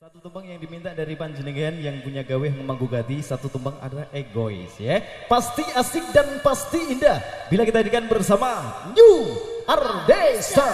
Satu tumpeng yang diminta dari panjenengan yang punya gawe menggugati satu tumpeng adalah egois ya. Pasti asik dan pasti indah bila kita jadikan bersama New Ardesa.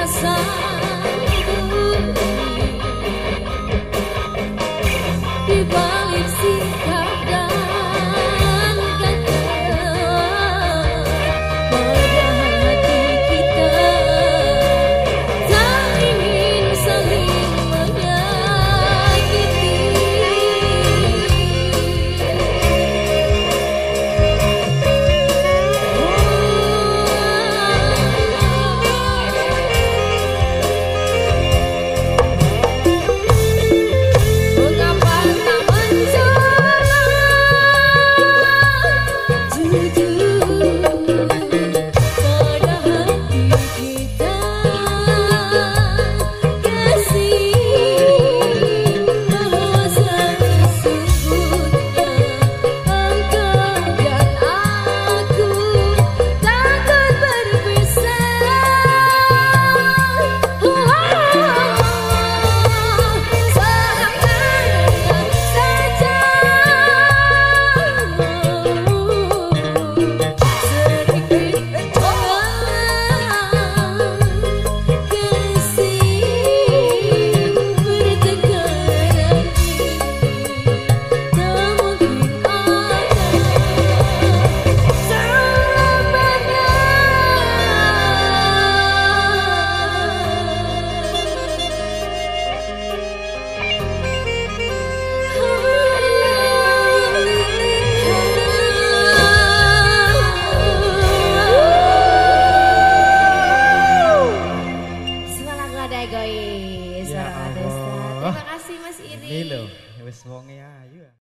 abraçar.